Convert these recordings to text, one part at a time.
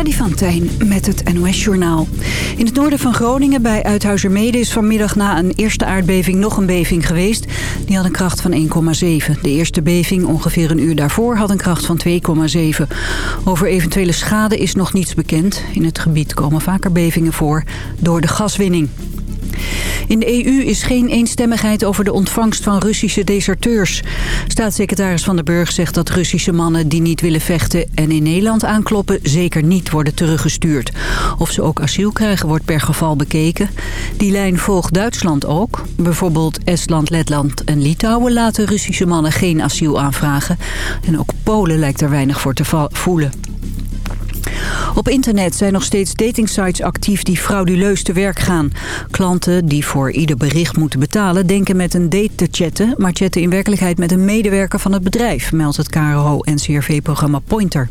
Freddy van Tijn met het NOS-journaal. In het noorden van Groningen bij Uithuizermede is vanmiddag na een eerste aardbeving nog een beving geweest. Die had een kracht van 1,7. De eerste beving ongeveer een uur daarvoor had een kracht van 2,7. Over eventuele schade is nog niets bekend. In het gebied komen vaker bevingen voor door de gaswinning. In de EU is geen eenstemmigheid over de ontvangst van Russische deserteurs. Staatssecretaris Van der Burg zegt dat Russische mannen die niet willen vechten en in Nederland aankloppen zeker niet worden teruggestuurd. Of ze ook asiel krijgen wordt per geval bekeken. Die lijn volgt Duitsland ook. Bijvoorbeeld Estland, Letland en Litouwen laten Russische mannen geen asiel aanvragen. En ook Polen lijkt er weinig voor te voelen. Op internet zijn nog steeds datingsites actief die frauduleus te werk gaan. Klanten die voor ieder bericht moeten betalen denken met een date te chatten... maar chatten in werkelijkheid met een medewerker van het bedrijf... meldt het KRO-NCRV-programma Pointer.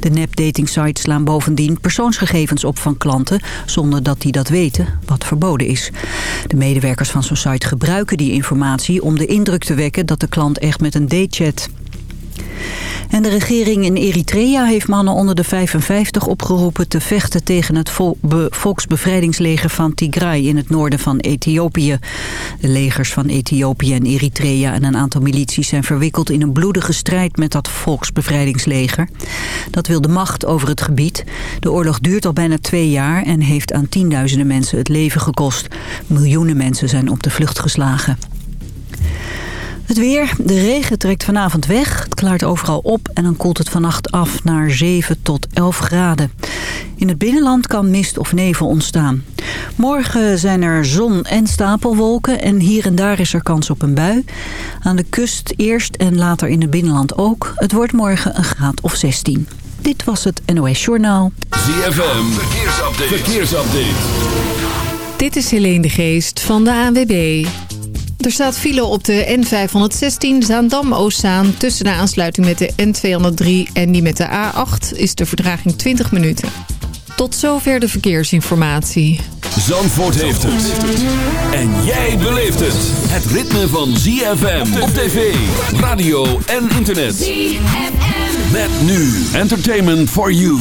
De nep-datingsites slaan bovendien persoonsgegevens op van klanten... zonder dat die dat weten, wat verboden is. De medewerkers van zo'n site gebruiken die informatie om de indruk te wekken... dat de klant echt met een date chat. En de regering in Eritrea heeft mannen onder de 55 opgeroepen te vechten tegen het volksbevrijdingsleger van Tigray in het noorden van Ethiopië. De legers van Ethiopië en Eritrea en een aantal milities zijn verwikkeld in een bloedige strijd met dat volksbevrijdingsleger. Dat wil de macht over het gebied. De oorlog duurt al bijna twee jaar en heeft aan tienduizenden mensen het leven gekost. Miljoenen mensen zijn op de vlucht geslagen. Het weer. De regen trekt vanavond weg. Het klaart overal op en dan koelt het vannacht af naar 7 tot 11 graden. In het binnenland kan mist of nevel ontstaan. Morgen zijn er zon en stapelwolken en hier en daar is er kans op een bui. Aan de kust eerst en later in het binnenland ook. Het wordt morgen een graad of 16. Dit was het NOS Journaal. ZFM. Verkeersupdate. Verkeersupdate. Dit is Helene de Geest van de ANWB. Er staat file op de N516 Zaandam-Oostzaan. Tussen de aansluiting met de N203 en die met de A8 is de verdraging 20 minuten. Tot zover de verkeersinformatie. Zandvoort heeft het. En jij beleeft het. Het ritme van ZFM op tv, radio en internet. ZFM. Met nu Entertainment for You.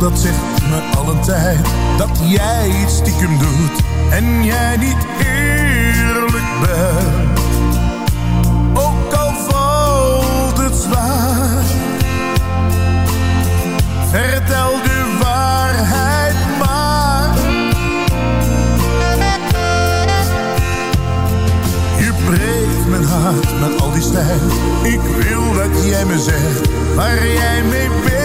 Dat zegt me al een tijd Dat jij iets stiekem doet en jij niet eerlijk bent. Ook al valt het zwaar Vertel de waarheid maar. Je breekt mijn hart met al die stijl Ik wil dat jij me zegt waar jij mee bent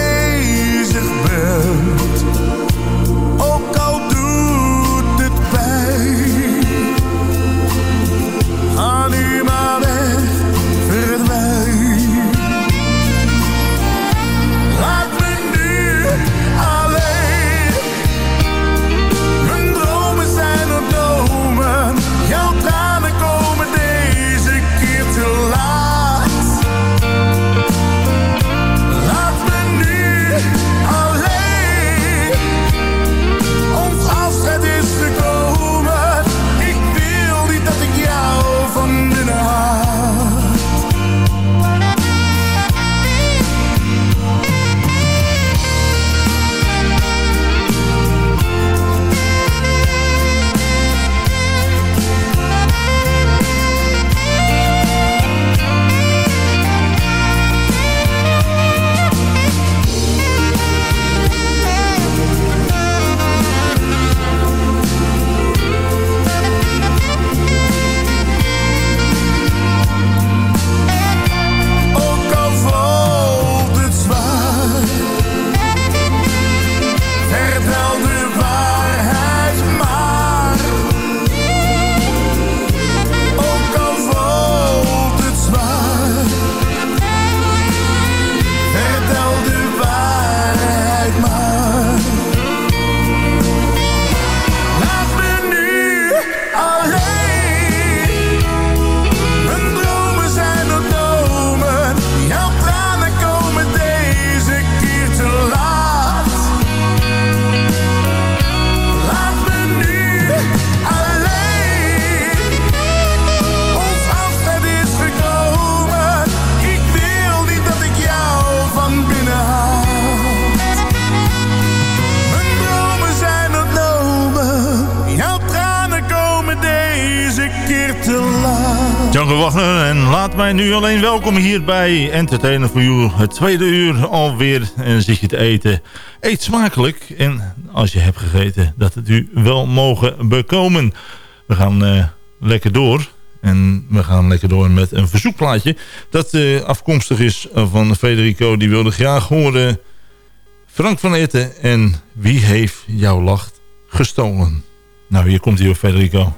welkom hier bij Entertainer for You. Het tweede uur alweer. En zit je te eten. Eet smakelijk. En als je hebt gegeten, dat het u wel mogen bekomen. We gaan uh, lekker door. En we gaan lekker door met een verzoekplaatje. Dat uh, afkomstig is van Federico. Die wilde graag horen... Frank van Eten en Wie heeft jouw lach gestolen? Nou, hier komt hij op Federico.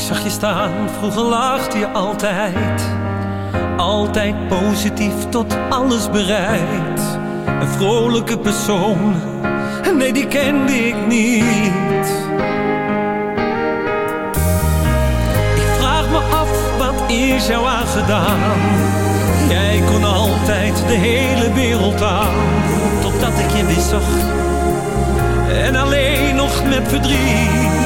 Ik zag je staan, vroeger lachte je altijd. Altijd positief tot alles bereid. Een vrolijke persoon, nee die kende ik niet. Ik vraag me af, wat is jou aangedaan? Jij kon altijd de hele wereld aan, totdat ik je weer zag. En alleen nog met verdriet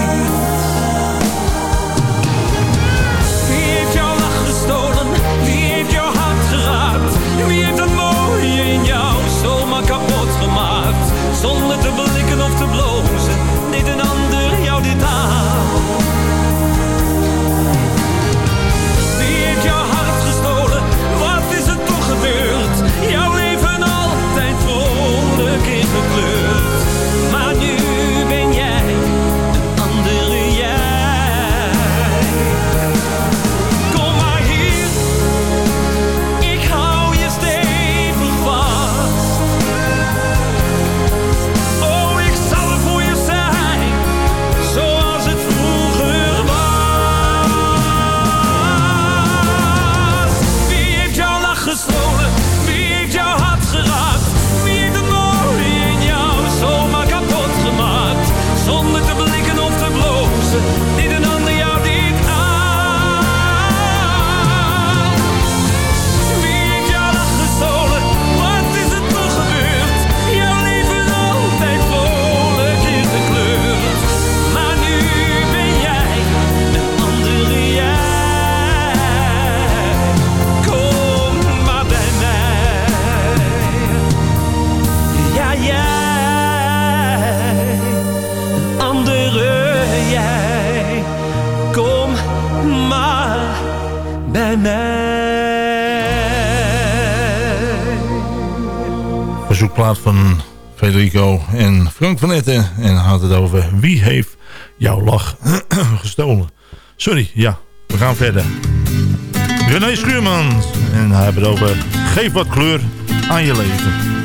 Federico en Frank van Etten. En had het over wie heeft jouw lach gestolen. Sorry, ja, we gaan verder. René Schuurman. En hij heeft het over geef wat kleur aan je leven.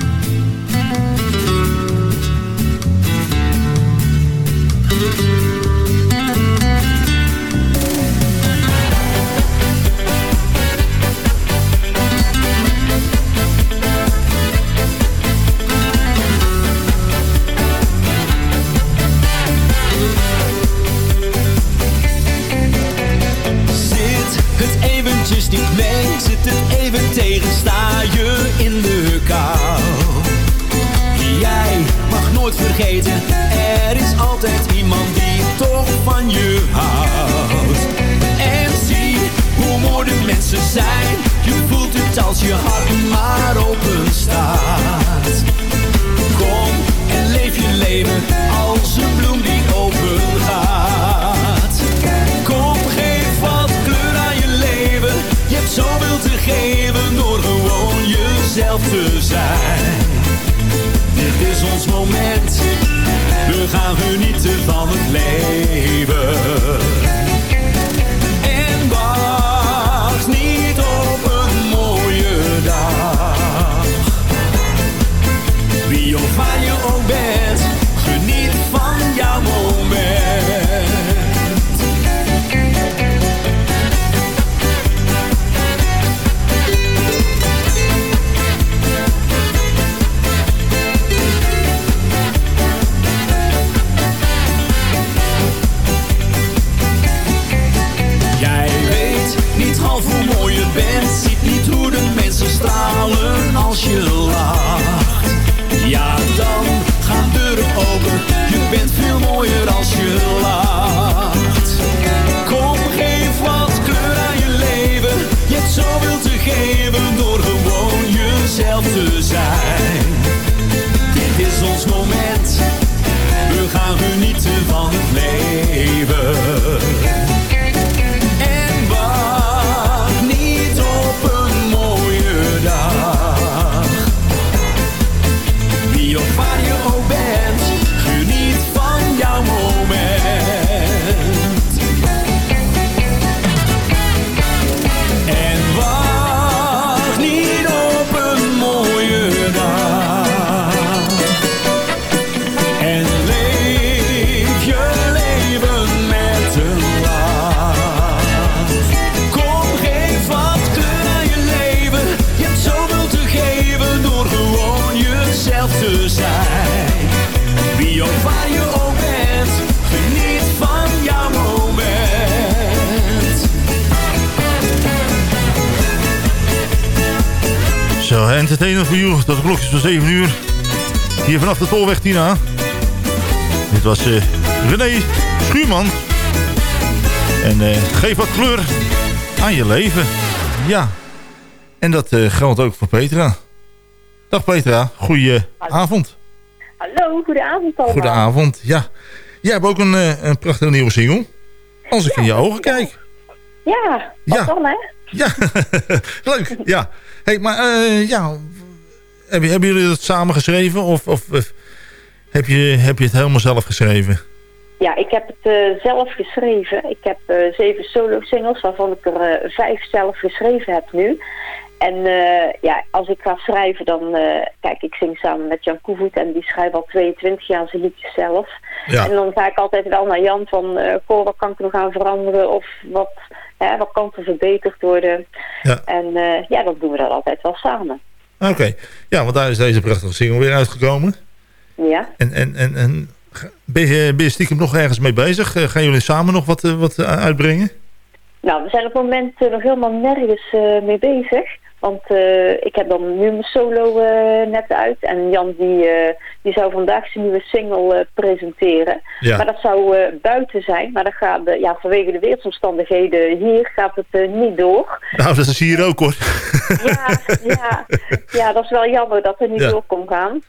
Er is altijd iemand die toch van je houdt. En zie hoe mooi de mensen zijn, je voelt het als je hart maar open staat. Kom en leef je leven als een bloem die open gaat. Kom, geef wat kleur aan je leven. Je hebt zoveel te geven door gewoon jezelf te zijn. Is ons moment, we gaan genieten van het leven. Tina. Dit was eh René Schuurman. En eh, geef wat kleur aan je leven. Ja. En dat eh, geldt ook voor Petra. Dag Petra, goeie avond. Hallo, goedenavond allemaal. Goedenavond, ja. Jij hebt ook een, een prachtige nieuwe single. Als ik in je ogen kijk. Ja, wat Ja. dan hè? Ja, leuk. Ja. Hey, maar ja, hebben, hebben jullie dat samen geschreven? Of, of, of heb, je, heb je het helemaal zelf geschreven? Ja, ik heb het eh, zelf geschreven. Ik heb eh, zeven solo-singles, waarvan ik er eh, vijf zelf geschreven heb nu. En ja, als ik ga schrijven, dan... kijk, ik zing samen met Jan Koevoet en die schrijft al 22 jaar zijn liedjes zelf. Ja. En dan ga ik altijd wel naar Jan van... goh, wat kan ik nog aan veranderen? Of wat, hè, wat kan er verbeterd worden? Ja. En ja, dat doen we dan altijd wel samen. Oké. Ja, want daar is deze prachtige single weer uitgekomen. Ja. En, en, en, en ben, je, ben je stiekem nog ergens mee bezig? Eh, gaan jullie samen nog wat, eh, wat eh, uitbrengen? Nou, we zijn op het moment nog helemaal nergens mee bezig. Want ik heb dan nu mijn solo net uit. En Jan die, die zou vandaag zijn nieuwe single presenteren. Ja. Maar dat zou buiten zijn. Maar dat gaat, ja, vanwege de weersomstandigheden hier gaat het niet door. Nou, dat is hier ook hoor. Ja, ja, ja, dat is wel jammer dat het niet Ja. door kon gaan.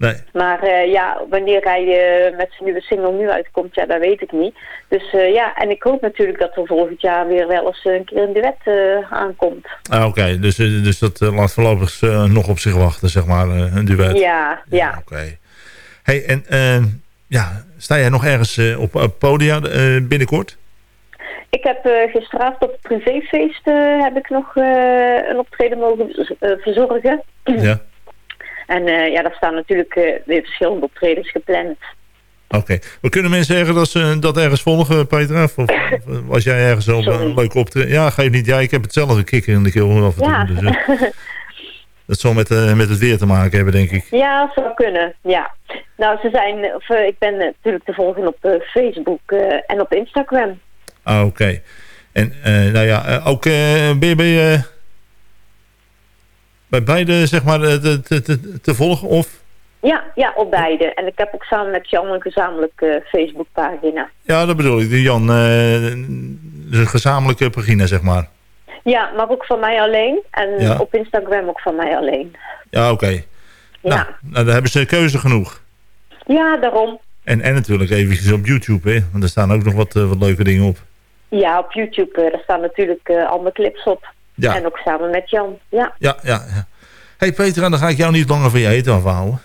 Nee. Maar eh, ja, wanneer hij eh, met zijn nieuwe single nu uitkomt, ja, dat weet ik niet. Dus eh, ja, en ik hoop natuurlijk dat er volgend jaar weer wel eens een keer een duet aankomt. Ah, Oké, dus, dus dat laat voorlopig nog op zich wachten, zeg maar, een duet. Ja, ja. Oké. Hey, en ja, sta jij nog ergens op, op podia binnenkort? Ik heb eh, gisteravond op het privéfeest heb ik nog een optreden mogen verzorgen. Ja. En eh, ja, daar staan natuurlijk eh, weer verschillende optredens gepland. Oké. Maar kunnen mensen zeggen dat ze dat ergens volgen, Petra? Of, was jij ergens Sorry. een leuke optreden? Ja, geef niet. Ja, ik heb hetzelfde kikker in de keel af en toe. Ja. Dus, eh, dat zal met, eh, met het weer te maken hebben, denk ik. Ja, zou kunnen, ja. Nou, ze zijn, of, eh, ik ben eh, natuurlijk te volgen op eh, Facebook eh, en op Instagram. Ah, oké. En eh, nou ja, eh, ook eh, ben je bij, eh, bij beide, zeg maar, eh, te, te, te, volgen? Of? Ja, ja, op beide. En ik heb ook samen met Jan een gezamenlijke Facebookpagina. Ja, dat bedoel ik. Jan, eh, dus een gezamenlijke pagina, zeg maar. Ja, maar ook van mij alleen. En Ja. op Instagram ook van mij alleen. Ja, oké. Ja. Nou, nou, dan hebben ze keuze genoeg. ja, daarom. En, en natuurlijk eventjes op YouTube, hè. Want er staan ook nog wat, eh, wat leuke dingen op. Ja, op YouTube, eh, daar staan natuurlijk eh, al mijn clips op. Ja. En ook samen met Jan, ja. Ja, ja, ja. hey Peter, dan ga ik jou niet langer van je eten afhouden.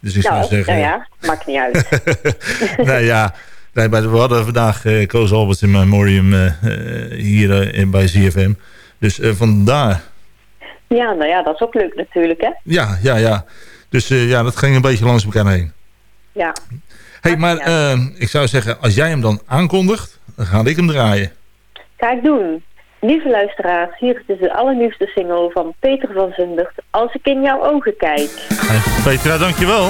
Dus ik zou Nou, zeggen... nou ja, maakt niet uit. nou ja, nee, maar we hadden vandaag eh Koos Alberts in Memoriam eh, eh, hier in, bij CFM. Dus vandaar. ja, nou ja, dat is ook leuk natuurlijk, hè. Ja, ja, ja. Dus ja, dat ging een beetje langs elkaar heen. Ja. hey, maar ik zou zeggen, als jij hem dan aankondigt, dan ga ik hem draaien. Ga ik doen. Lieve luisteraars, hier is dus de allernieuwste single van Peter van Zundert. Als ik in jouw ogen kijk. Hey, Petra, dankjewel.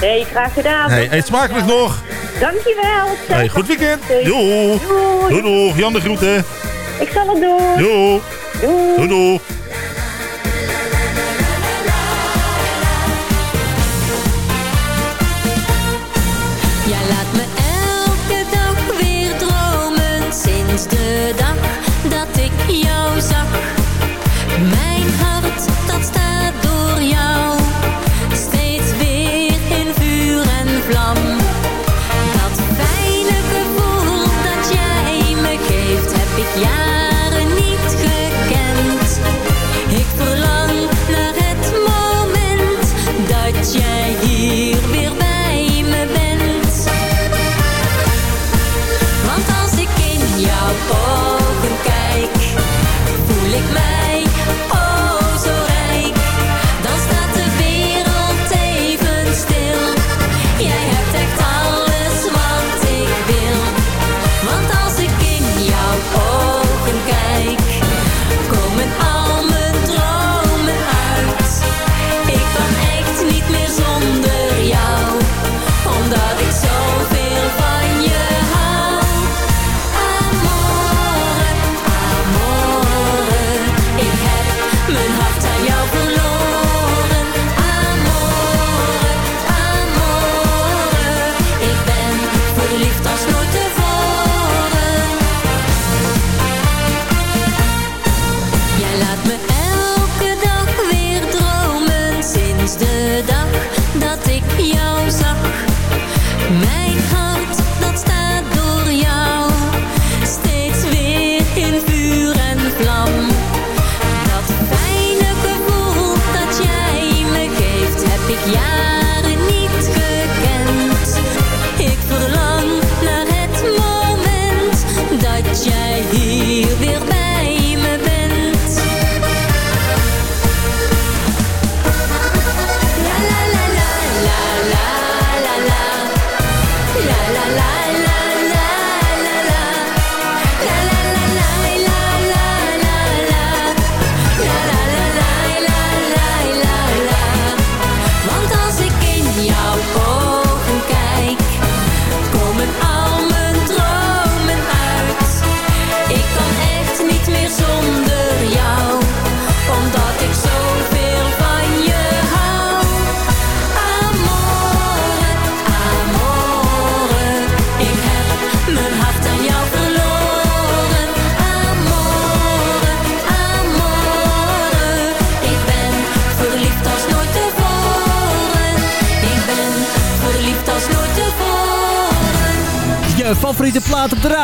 Nee, graag gedaan. Hey, eet smakelijk nog. Dankjewel. Hey, goed weekend. Doei. Doei. Doei. Doei, doei. Jan de groeten. Ik zal het doen. Doei. Doei. Doei, doei.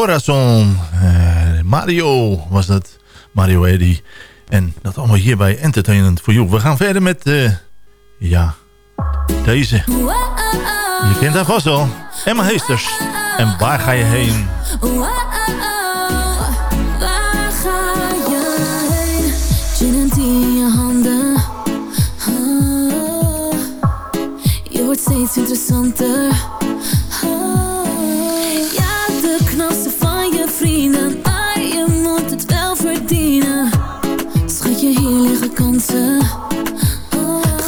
Corazon. Eh, Mario was dat. Mario Eddy. En dat allemaal hier bij Entertainment for You. We gaan verder met... Eh, ja, deze. Je kent haar vast al. Emma Heesters. En waar ga je heen? steeds interessanter liggen kansen.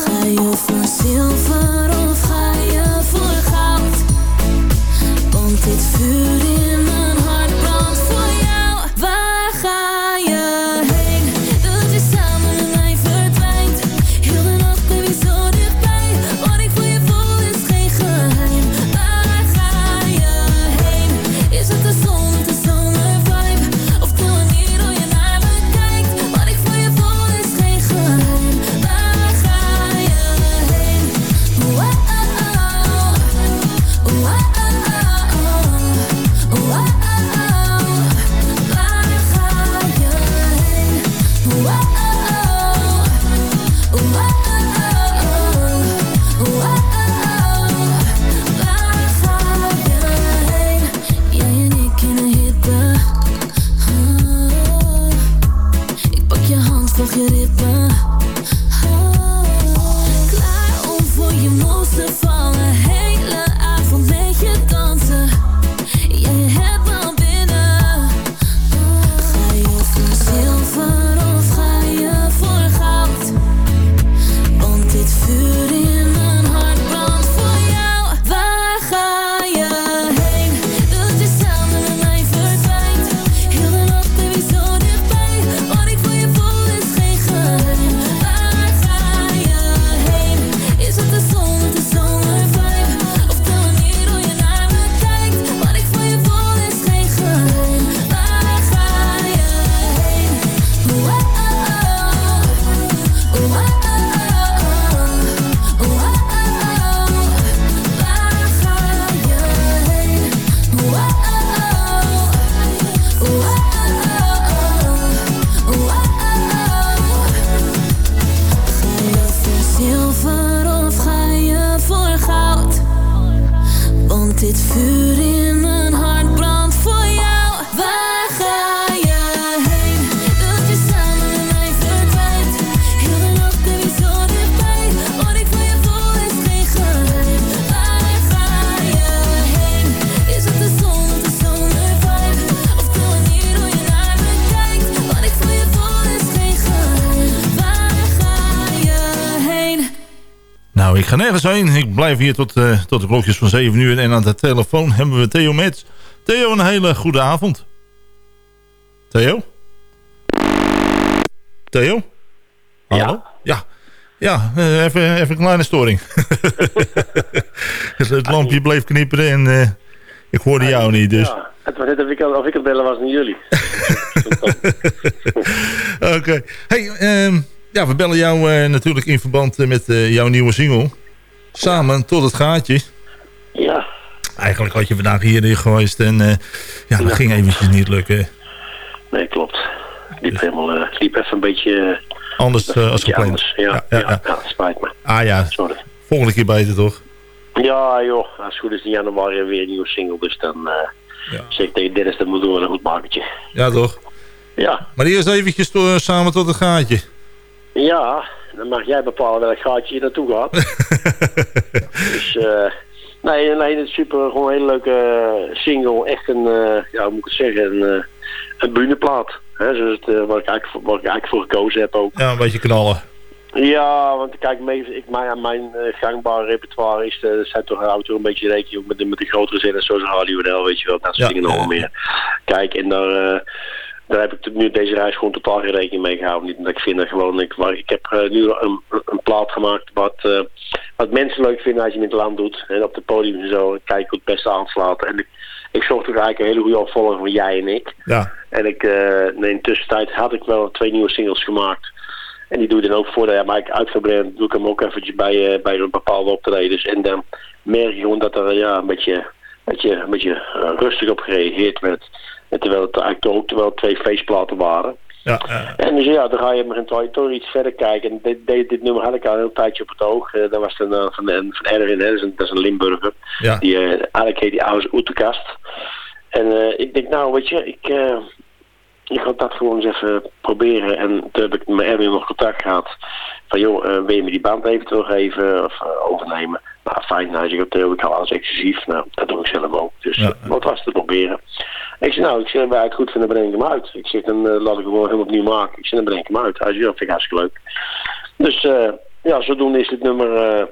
Ga je voor zilver of ga je voor goud? Want dit vuur in Whoa. Ga nergens heen. Ik blijf hier tot, eh, tot de klokjes van 7 uur. En aan de telefoon hebben we Theo Mets. Theo, een hele goede avond. Theo? Theo? Hallo? Ja. Ja, eh, even, even een kleine storing. het lampje bleef knipperen en eh, ik hoorde jou niet. Dus. Ja, het was net of ik, of ik het bellen was, niet jullie. Oké. Hey, ehm, ja, we bellen jou eh, natuurlijk in verband met eh, jouw nieuwe single. Samen tot het gaatje. Ja, Eigenlijk had je vandaag hier geweest en eh, ja, dat ging eventjes niet lukken. nee, klopt. Liep, helemaal, eh, liep even een beetje, Anders eh, als beetje gepland. anders. Ja, ja, ja, spijt me. Ah ja, Sorry. volgende keer beter toch? Ja, joh. Als het goed is in januari weer een nieuwe single. Dus dan zeg ik tegen Dennis, dat moet door een goed makertje. Ja toch? Ja, Maar eerst eventjes to- samen tot het gaatje. ja. Dan mag jij bepalen welk gaatje je naartoe gaat. dus, eh nee, nee, het is super. Gewoon een hele leuke eh, single. Echt een, eh, ja, hoe moet ik het zeggen, een, een bühneplaat. Hè, zoals het, waar, ik eigenlijk, waar ik eigenlijk voor gekozen heb ook. Ja, een beetje knallen. Ja, want kijk, ik, mijn, mijn gangbare repertoire is, eh zijn toch auto een beetje rekening met de, met de grotere zinnen zoals Harley Waddell, weet je wel, dat soort Ja, dingen nog meer. Kijk, en daar, daar heb ik nu deze reis gewoon totaal geen rekening mee gehouden. Niet omdat ik vind dat gewoon, ik, waar, ik heb eh, nu een, een plaat gemaakt wat, eh, wat mensen leuk vinden als je het in het land doet. En op het podium en zo, kijk hoe het beste aanslaat. En ik, ik zocht toch eigenlijk een hele goede opvolger van jij en ik. Ja, En ik, nee, in de tussentijd had ik wel twee nieuwe singles gemaakt. En die doe ik dan ook voordat ja, Mike uitgebreid, doe ik hem ook eventjes bij, bij een bepaalde optredens. En dan merk je gewoon dat er ja, een beetje, beetje, een beetje rustig op gereageerd werd. En terwijl het eigenlijk ook wel twee feestplaten waren. ja. En dus ja, dan ga je maar toch, toch iets verder kijken. En dit, dit, dit nummer had ik al een heel tijdje op het oog. Eh, dat was dan, eh, van, de, van Erwin, hè, dat, is een, dat is een Limburger. Ja. Die, eh, eigenlijk heet die oude Oetekast. En ik denk, nou weet je, ik, ik ga dat gewoon eens even proberen. En toen heb ik met Erwin nog contact gehad. Van joh, wil je me die band eventueel geven of overnemen? Nou fijn, nou zeg ik, Theo, ik hou alles exclusief. Nou, dat doe ik zelf ook. Dus Ja. wat was te proberen? Ik zeg, nou, ik zeg, wij eigenlijk goed vinden, breng ik hem uit. Ik zeg, dan eh, laat ik hem gewoon helemaal opnieuw maken. Ik zeg, dan breng ik hem uit. Hij zegt, ja, vind ik hartstikke leuk. Dus eh, ja, zodoende is dit nummer eh,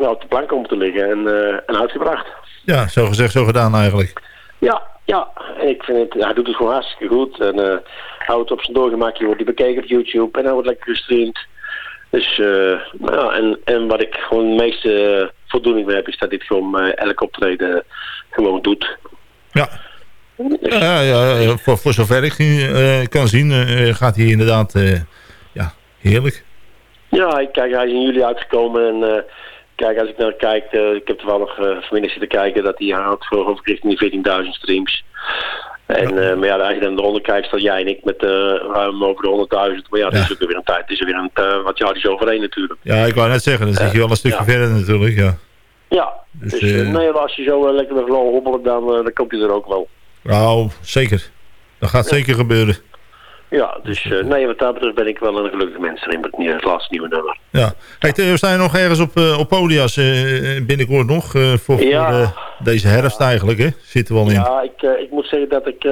ja, op de plank komen te liggen en, en uitgebracht. ja, zo gezegd, zo gedaan eigenlijk. Ja, ja. Ik vind het, hij doet het gewoon hartstikke goed. En eh houdt het op zijn doorgemakje, wordt hij bekeken op YouTube en hij wordt lekker gestreamd. Dus, nou ja, en, en wat ik gewoon het meeste voldoening mee heb, is dat dit gewoon elk optreden gewoon doet. Ja. Ja, ja, ja, voor, voor zover ik eh, kan zien, eh, gaat hij inderdaad eh, ja, heerlijk. Ja, ik- kijk, hij is in juli uitgekomen en kijk, als ik naar kijk, ik heb toevallig uh, vanmiddag zitten kijken dat hij haalt voor over richting die 14.000 streams. En, maar ja, als je dan eronder kijkt, staat jij en ik met eh, ruim over de 100.000. Maar ja, dat Ja. is ook weer een tijd, het is er weer een, eh, wat jaar is overheen natuurlijk. Ja, ik wou net zeggen, dan zit je wel een stukje Ja. verder natuurlijk, ja. Ja, Dus, dus, nee, als je zo lekker met gewoon hobbelen, dan, dan komt hij er ook wel. Nou, zeker. Dat gaat zeker gebeuren. Ja, dus eh, nee, wat dat betreft ben ik wel een gelukkig mens erin met het het laatste nieuwe nummer. Ja. Hey, Theo, sta je nog ergens op, eh, op podia's eh, binnenkort nog? voor Ja. deze herfst eigenlijk, hè? Zitten we al in. Ja, ik, ik moet zeggen dat ik...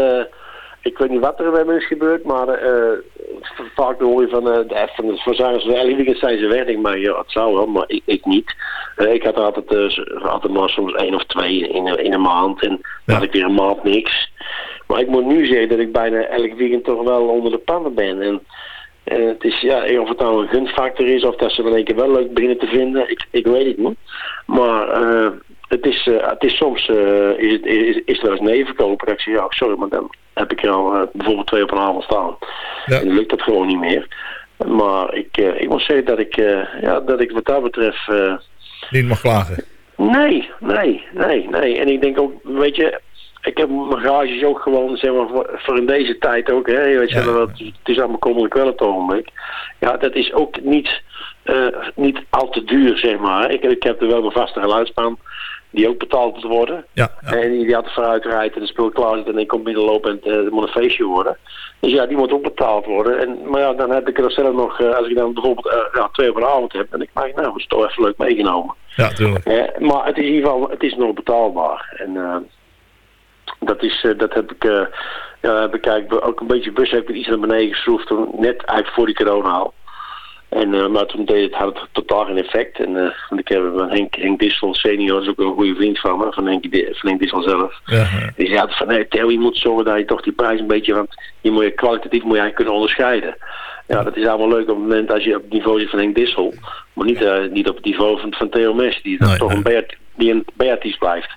ik weet niet wat er bij me is gebeurd, maar eh, vaak hoor je van, eh de, van de verzangers van elke weekend zijn ze weg. Maar ja, het zou wel, maar ik, ik niet. Eh, ik had er altijd, altijd maar soms één of twee in, een- in een maand en dan Ja. had ik weer een maand niks. Maar ik moet nu zeggen dat ik bijna elk weekend toch wel onder de pannen ben. En het is, ja, of het nou een gunfactor is of dat ze in één keer wel leuk beginnen te vinden, ik, ik weet het niet. Maar het, is, eh, het is soms eh, is, het, is, is er wel eens nee verkopen. Dat ik zeg, ja, sorry, maar dan heb ik er al eh, bijvoorbeeld twee op een avond staan. Ja. En dan lukt dat gewoon niet meer. Maar ik, ik moet zeggen dat ik, ja, dat ik wat dat betreft... Niet mag klagen. Nee, nee, nee, nee. En ik denk ook, weet je, ik heb mijn garages ook gewoon, zeg maar, voor, in deze tijd ook, hè. Weet je, Ja. het, is allemaal komelijk wel het ogenblik. Ja, dat is ook niet, niet al te duur, zeg maar. Ik, ik heb er wel mijn vaste geluidspaan, die ook betaald moet worden. Ja, ja. En die altijd vooruit rijdt en de spul klaar zit en ik kom binnenlopen en eh, het moet een feestje worden. Dus ja, die moet ook betaald worden. En, maar ja, dan heb ik er zelf nog, eh, als ik dan bijvoorbeeld eh, ja, twee op een avond heb, en ik denk, nou, dat is toch even leuk meegenomen. ja tuurlijk. Eh, maar het is in ieder geval, het is nog betaalbaar. En eh, dat, is, eh, dat heb ik, eh, ja, heb ik ook een beetje bus heb ik iets naar beneden geschroefd, toen, net eigenlijk voor die corona al. En, eh, maar toen deed het, had het totaal geen effect. En, eh, want ik heb met Henk, Henk Dissel senior, is ook een goede vriend van me, van Henk, van Henk Dissel zelf. Ja, Die zei van, Theo, je moet zorgen dat je toch die prijs een beetje, want je moet je kwalitatief moet je eigenlijk kunnen onderscheiden. Ja, dat is allemaal leuk op het moment als je op het niveau zit van Henk Dissel, maar niet, eh, niet op het niveau van, van Theo Mes, die dan Nee, toch nee. een die een Beatrice blijft.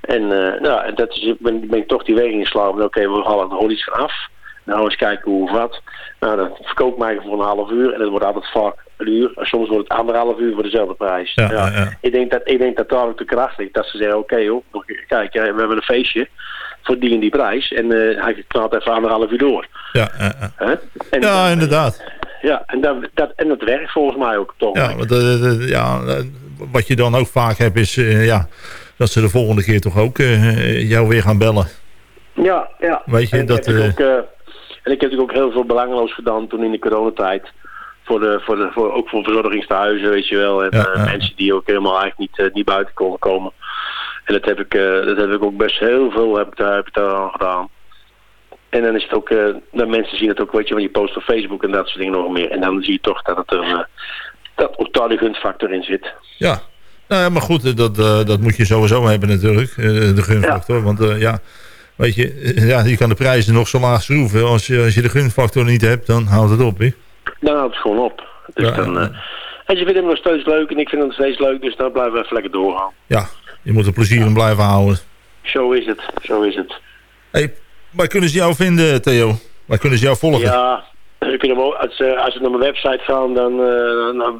En eh, nou, dat is, ben, ben ik toch die weging geslagen. van, Oké, we halen er iets van af. Nou, eens kijken hoe of wat. Nou, dan verkoop ik mij voor een half uur. En het wordt altijd vaak een uur. Soms wordt het anderhalf uur voor dezelfde prijs. Ja, ja, ja. Ik, denk dat, ik denk dat daar ook de kracht ligt. Dat ze zeggen, oké joh, kijk, we hebben een feestje voor die en die prijs. En eh, hij knalt even anderhalf uur door. ja, ja, ja. Hè? En, ja, inderdaad. Ja, en dat, dat, en dat werkt volgens mij ook toch. Ja, want, eh, eh, ja, wat je dan ook vaak hebt is ja, dat ze de volgende keer toch ook jou weer gaan bellen. Ja, ja. Weet je, en dat, heb ook, en ik heb natuurlijk ook heel veel belangeloos gedaan toen in de coronatijd. Voor de, voor de, voor, ook voor verzorgingstehuizen, weet je wel. En Ja, eh, ja. mensen die ook helemaal eigenlijk niet, eh, niet buiten konden komen. En dat heb ik, eh, dat heb ik ook best heel veel heb daar, heb ik daar aan gedaan. En dan is het ook, dan mensen zien het ook, weet je, want je post op Facebook en dat soort dingen nog meer. En dan zie je toch dat het er, eh, dat ook daar de gunstfactor in zit. Ja, nou ja, maar goed, dat, dat moet je sowieso hebben natuurlijk, de gunfactor. Want ja, weet je, eh, ja, je kan de prijzen nog zo laag schroeven. Als je, als je de gunfactor niet hebt, dan houdt het op. Hè? Dan houdt het gewoon op. Dus Ja, dan, eh, en ze vinden hem nog steeds leuk en ik vind hem nog steeds leuk, dus dan blijven we even lekker doorgaan. Ja, je moet er plezier in blijven houden. Zo is het, zo is het. Hey, waar kunnen ze jou vinden, Theo? Waar kunnen ze jou volgen? Ja, je kunt hem ook, als, eh, als ze naar mijn website gaan, dan uh,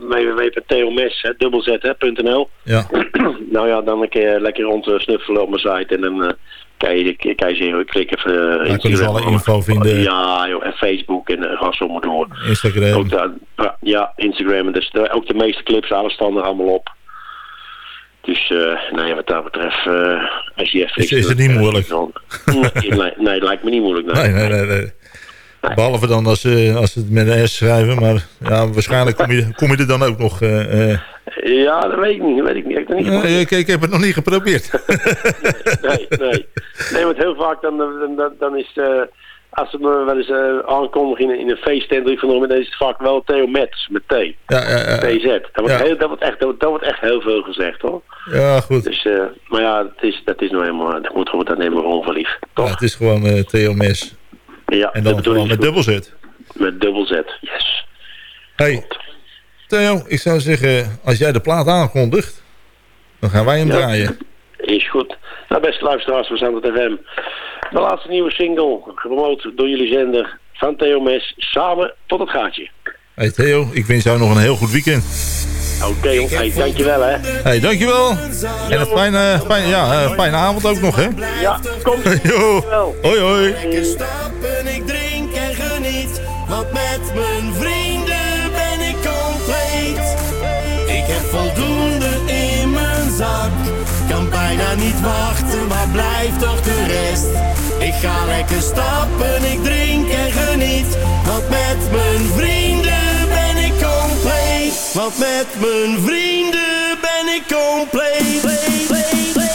www.theomes.nl. Ja. nou ja, dan kun je lekker rond snuffelen op mijn site en dan kan je, kan je zien, ik klik even... eh, Daar kunnen ze alle info vinden. Ja, joh, en Facebook en uh, ga zo maar door. Instagram. Ook daar, ja, Instagram. En dus, ook de meeste clips, alles staan er allemaal op. Dus, eh nou ja, wat dat betreft, eh als je even... Is- is het niet moeilijk? Dan, nee, nee, nee, lijkt me niet moeilijk. Nee, nee, nee. nee. Behalve dan als, eh, als ze het met een S schrijven. Maar ja, waarschijnlijk kom je, kom je er dan ook nog... eh, Ja, dat weet ik niet, dat weet ik niet. Ik heb het niet ik, ik heb het nog niet geprobeerd. nee, nee. Nee, want heel vaak dan, dan, is... eh als ze me wel eens eh, aankondigen in, een- in een feesttent of iets van dan is het vaak wel Theo Mets, met T. ja, ja, ja. TZ. Dat wordt, Ja. heel, dat, wordt echt, dat, wordt- dat wordt echt heel veel gezegd, hoor. ja, goed. Dus, maar ja, dat is, dat is nou helemaal... Dat moet gewoon, dat nemen we gewoon voor lief. Ja, Toch? het is gewoon eh Theo Mes. Ja, En dan gewoon met dubbel Z. Met dubbel Z, yes. Hey, Theo, ik zou zeggen, als jij de plaat aankondigt, dan gaan wij hem Ja. draaien. Is goed. Nou, beste luisteraars van Zandvoort FM. De laatste nieuwe single, gepromoot door jullie zender van Theo Mes. Samen tot het gaatje. Hey Theo, ik wens jou nog een heel goed weekend. Oké, jongens. Hey, dankjewel, hè. Hey, dankjewel. En een fijne, fijne, ja, eh, fijne avond ook nog, hè? Ja, kom. Jo. Hoi, hoi. Ik stappen, ik drink en geniet. Want met mijn vrienden ben ik compleet. Ik heb voldoende in mijn zak. Kan bijna niet wachten, maar blijf toch de rest. Ik ga lekker stappen, ik drink en geniet. Want met mijn vrienden. Want met mijn vrienden ben ik compleet.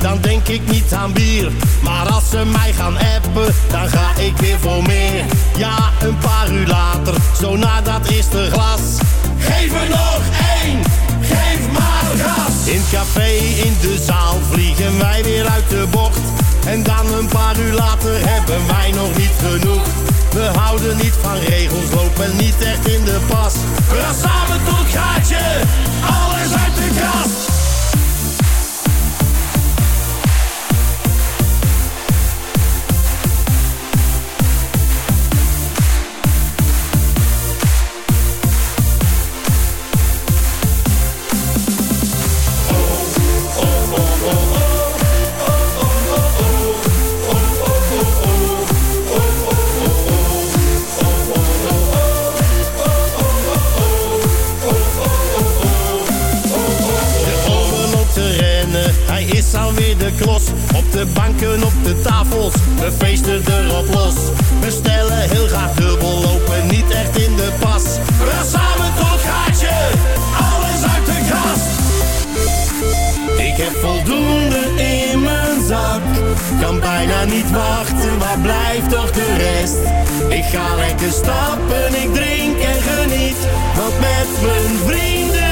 Dan denk ik niet aan bier. Maar als ze mij gaan appen, dan ga ik weer voor meer. Ja, een paar uur later, zo na dat eerste glas. Geef me nog één, geef maar gas. In het café, in de zaal, vliegen wij weer uit de bocht. En dan een paar uur later hebben wij nog niet genoeg. We houden niet van regels, lopen niet echt in de pas. We gaan samen tot gaatje, alles uit de kast. De klos. Op de banken, op de tafels, we feesten erop los. We stellen heel graag dubbel, lopen niet echt in de pas. We samen tot gaatje, alles uit de kast. Ik heb voldoende in mijn zak, kan bijna niet wachten, waar blijft toch de rest? Ik ga lekker stappen, ik drink en geniet, want met mijn vrienden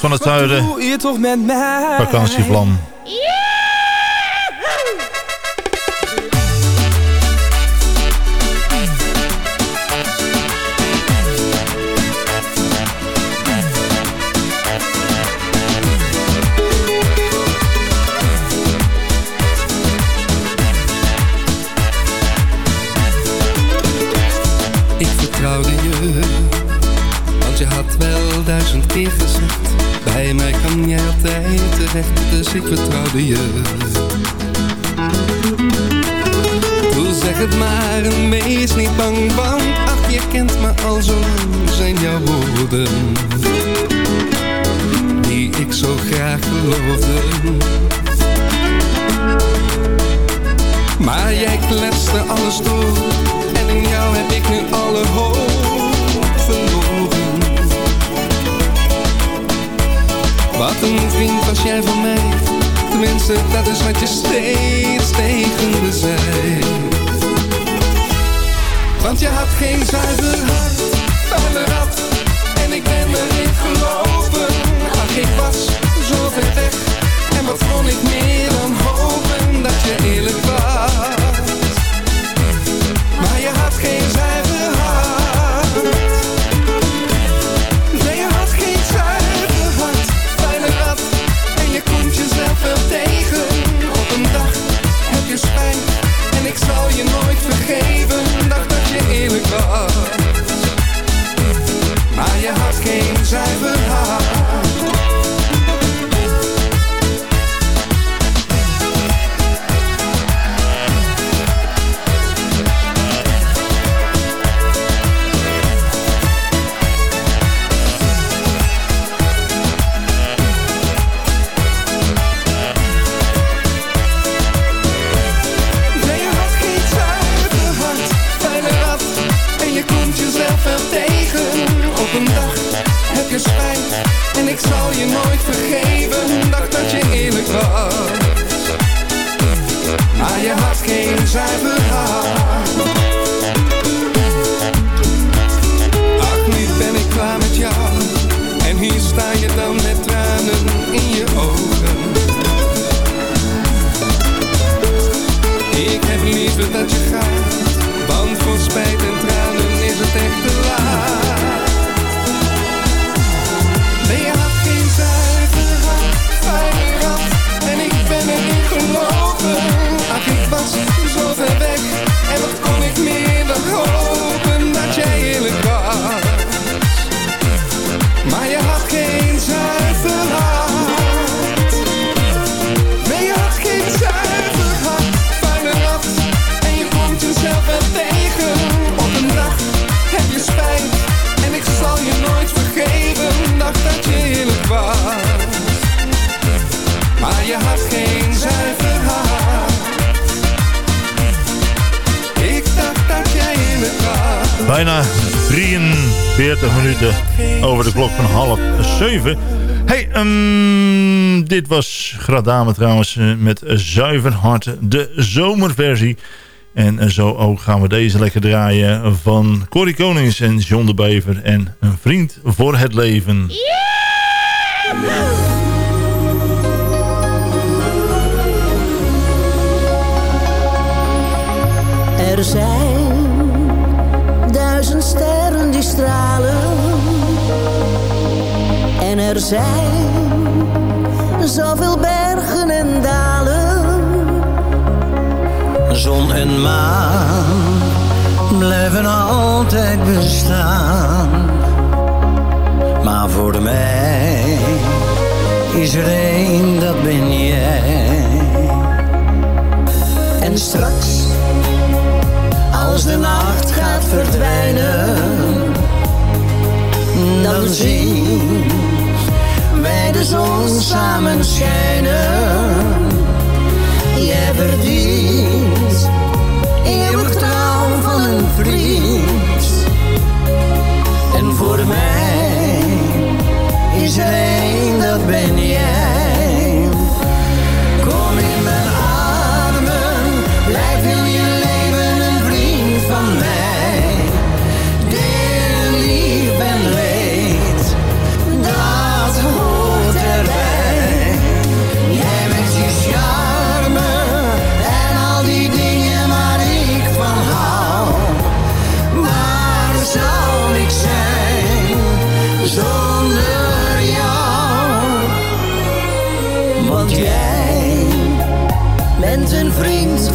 Stylist van het zuiden. Doe je toch met mij? Vakantievlam. Ik vertrouwde je, je had wel duizend keer gezegd. Bij mij kan jij altijd terecht, dus ik vertrouwde je. Doe zeg het maar en wees niet bang Want ach, je kent me al zo lang Zijn jouw woorden. Die ik zo graag geloofde Ja, jij kletste alles door. En in jou heb ik nu alle hoop Wat een vriend was jij van mij. Tenminste, dat is wat je steeds tegen me zei. Want je had geen zuiver hart, vuile rat. En ik ben erin gelopen. Ach, ik was zo ver weg. En wat kon ik meer dan hopen dat je eerlijk was. Maar je had geen zuiver had Bijna 43 minuten over de klok van half 7. Hey, ehm, dit was Gradame trouwens eh, met Zuiver Hart, de zomerversie. En eh, zo ook gaan we deze lekker draaien van Corrie Konings en John de Bever en Een Vriend voor het Leven. Er zijn er zijn zoveel bergen en dalen. Zon en maan blijven altijd bestaan. Maar voor mij is er één, dat ben jij. En straks, als de nacht gaat verdwijnen, dan zien wij de zon samen schijnen. Jij verdient eeuwig trouw van een vriend. En voor mij is er één, dat ben jij.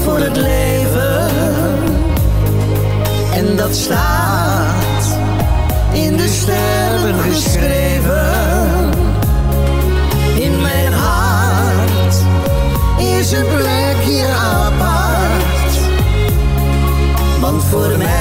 Voor het leven. En dat staat in de sterren geschreven. In mijn hart is een plekje apart. Want voor mij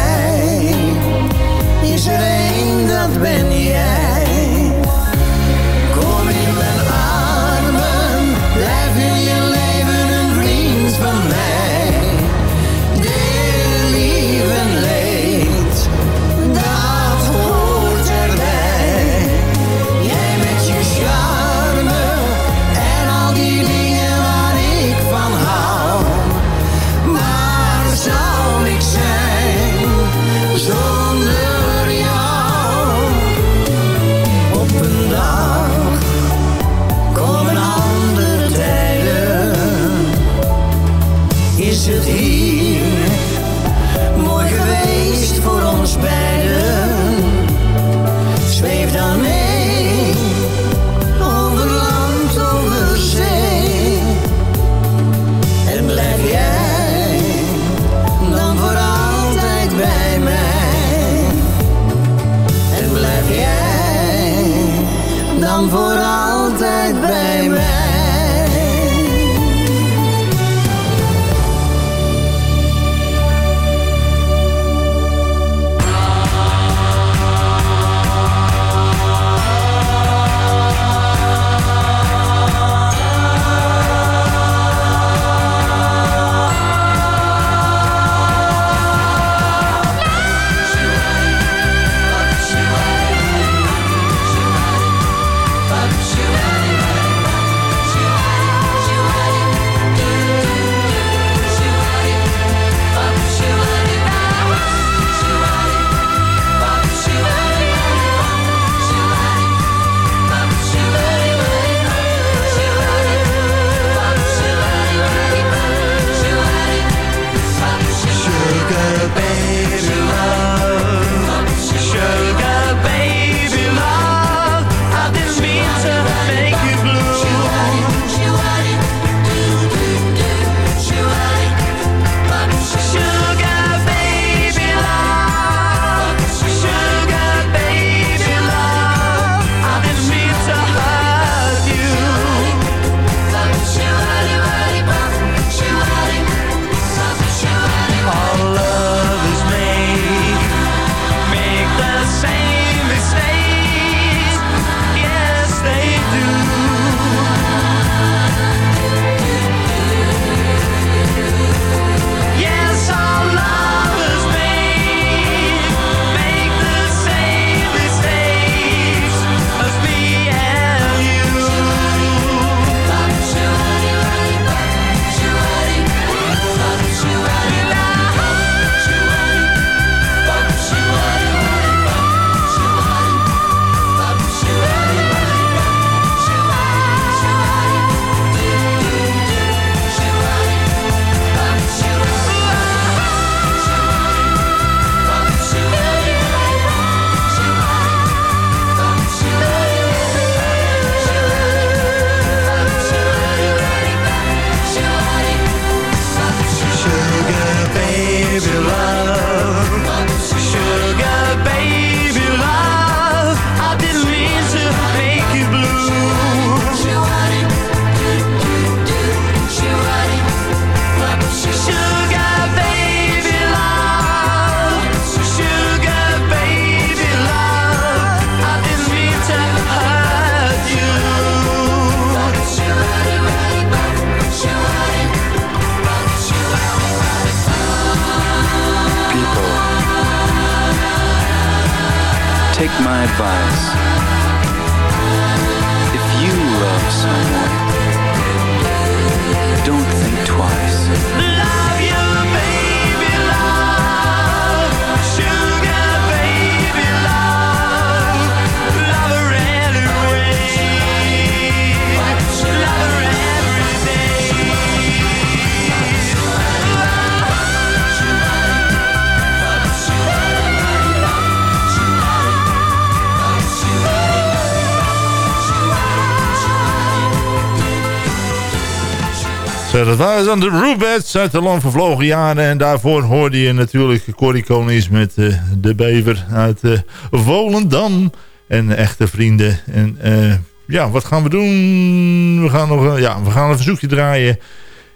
dat waren dan de Rubettes uit de lang vervlogen jaren. En daarvoor hoorde je natuurlijk Corrie Konings met eh, de bever uit eh, Volendam. En echte vrienden. En eh, ja, wat gaan we doen? We gaan, nog, ja, we gaan een verzoekje draaien.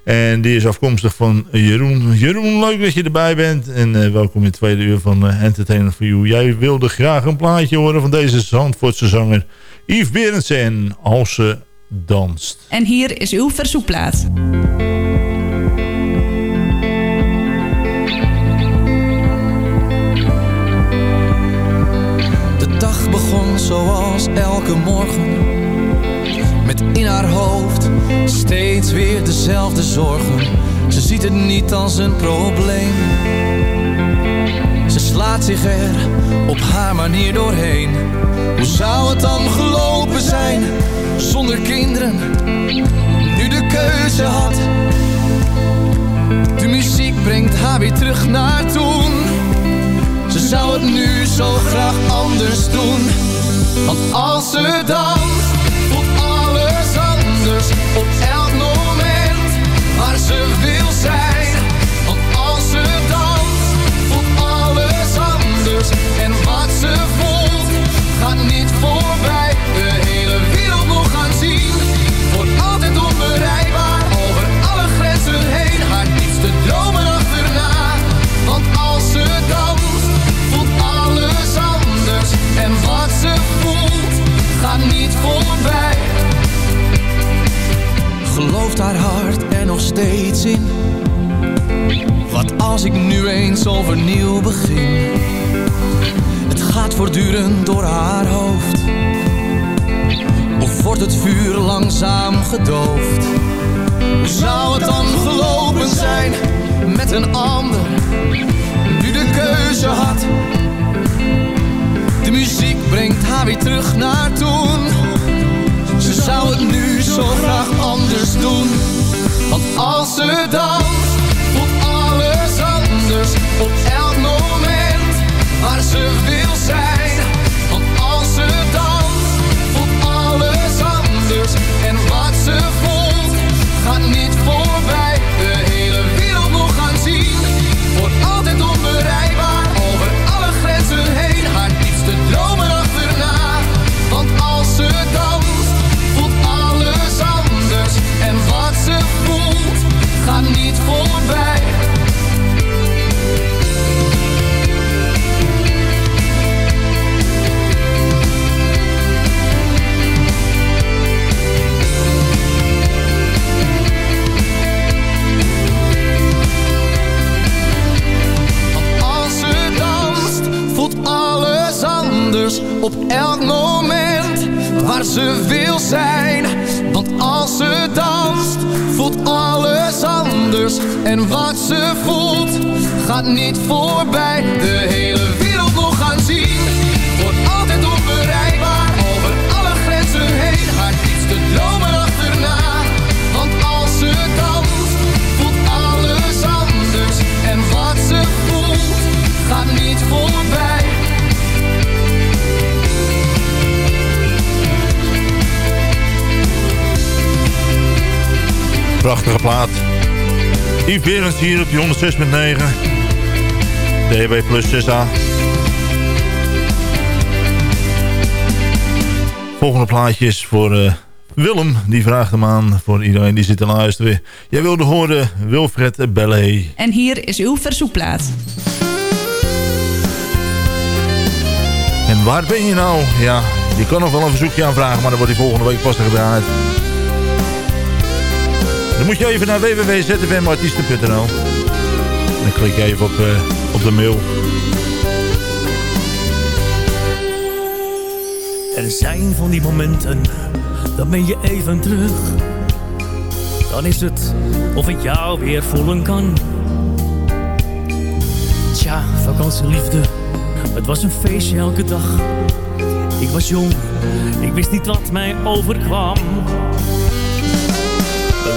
En die is afkomstig van Jeroen. Jeroen, leuk dat je erbij bent. En welkom in het tweede uur van Entertainment for You. Jij wilde graag een plaatje horen van deze Zandvoortse zanger Yves Berendsen. En als ze danst. En hier is uw verzoekplaat. De dag begon zoals elke morgen. Met in haar hoofd steeds weer dezelfde zorgen. Ze ziet het niet als een probleem. Ze slaat zich er op haar manier doorheen. Hoe zou het dan gelopen zijn zonder kinderen Nu de keuze had. De muziek brengt haar weer terug naar toen. Ze zou het nu zo graag anders doen. Want als ze danst Voelt alles anders Op elk moment Waar ze wil zijn. Want als ze danst Voelt alles anders En wat ze voelt gedoofd zou het dan gelopen zijn met een ander nu de keuze had. De muziek brengt haar weer terug naar toen. Ze zou het nu zo graag anders doen. Want als ze danst, op elk moment waar ze wil zijn. Want als ze danst, voelt alles anders. En wat ze voelt, gaat niet voorbij. De hele wereld Prachtige plaat. Yves Berends hier op die 106.9. DHB plus 6A. Volgende plaatje is voor eh, Willem. Die vraagt hem aan voor iedereen die zit te luisteren. Jij wilde horen Wilfred Ballet. En hier is uw verzoekplaat. En waar ben je nou? Ja, je kan nog wel een verzoekje aanvragen, maar dan wordt die volgende week pas gedraaid. Dan moet je even naar www.zfmartiesten.nl Dan klik je even op, eh, op de mail. Er zijn van die momenten, dan ben je even terug. Dan is het of ik jou weer voelen kan. Tja, vakantieliefde, het was een feestje elke dag. Ik was jong, ik wist niet wat mij overkwam.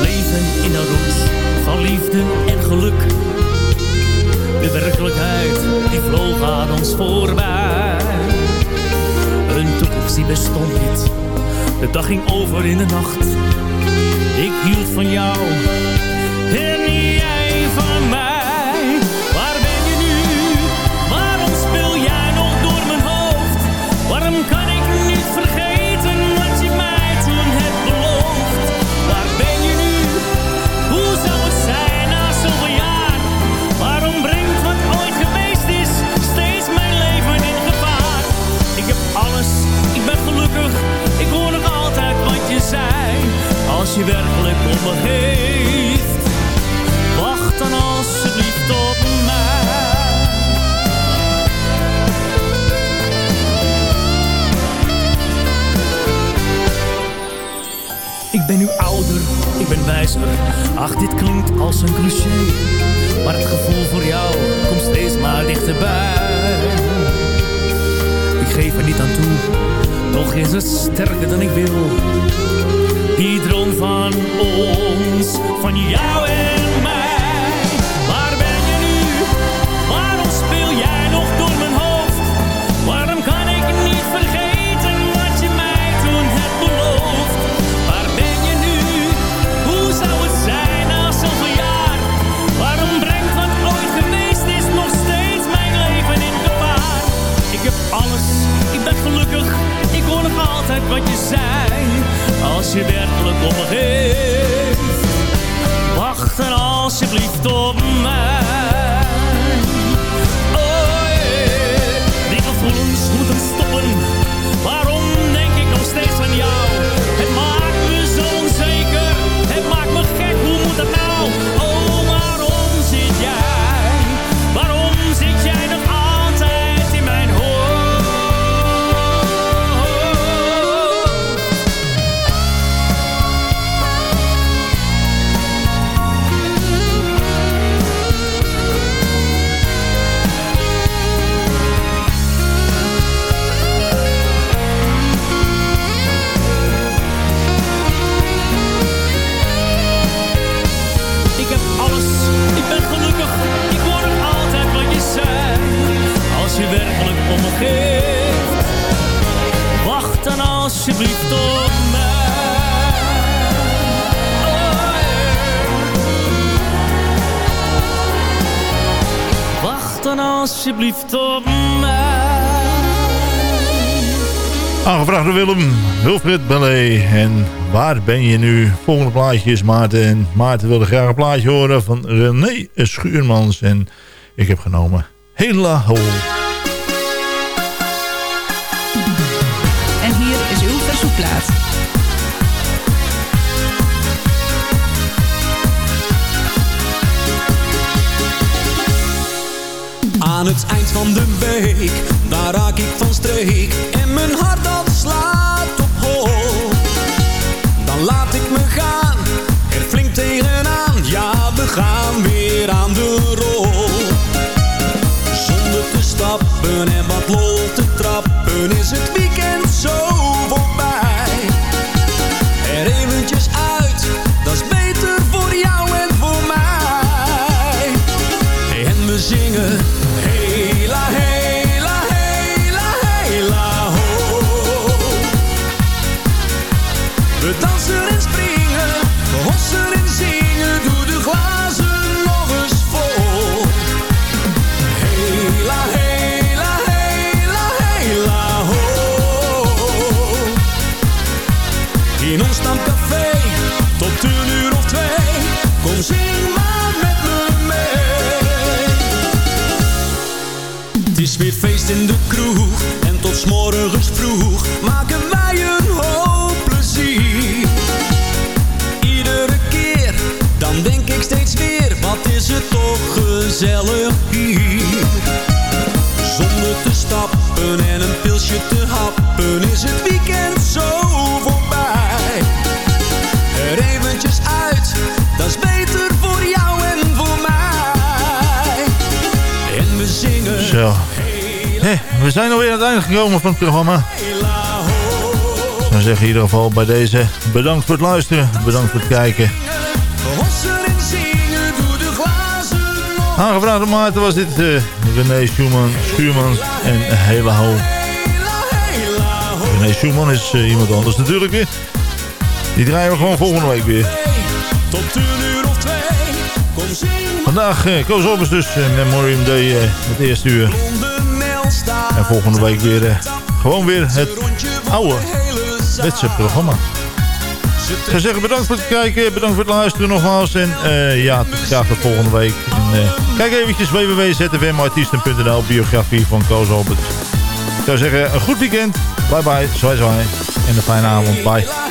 Leven in een roes van liefde en geluk. De werkelijkheid, die vloog aan ons voorbij. Een toekomst die bestond niet. De dag ging over in de nacht. Ik hield van jou en jij van mij. Aangevraagd door Willem, Wilfred Ballet. En waar ben je nu? Volgende plaatje is Maarten. En Maarten wilde graag een plaatje horen van René Schuurmans. En ik heb genomen Hela Ho. En hier is uw verzoekplaat. Aan het eind van de week, daar raak ik van streek gaan Weer feest in de kroeg en tot s'morgens vroeg maken wij een hoop plezier. Iedere keer, dan denk ik steeds weer, wat is het toch gezellig hier. Zonder te stappen en een pilsje te happen, is het weekend zo voorbij. Er eventjes uit, dat is beter voor jou en voor mij. En we zingen zijn alweer aan het einde gekomen van het programma. Dan zeg in ieder geval bij deze bedankt voor het luisteren. Bedankt voor het kijken. Aangevraagd door Maarten was dit uh, René Schuurman, Schuurman en Hele Ho. René Schuurman is uh, iemand anders natuurlijk weer. Die draaien we gewoon volgende week weer. Tot een uur of twee. Vandaag uh, Koos dus, Memoriam Day, het eerste uur. En volgende week weer gewoon weer het oude wetse programma. Ik zou zeggen bedankt voor het kijken, bedankt voor het luisteren nogmaals. En uh, ja, graag tot volgende week. En, uh, kijk eventjes www.zfmartiesten.nl, biografie van Koos Albert. Ik zou zeggen, een goed weekend. Bye bye, zwaai zwaai. En een fijne avond, bye.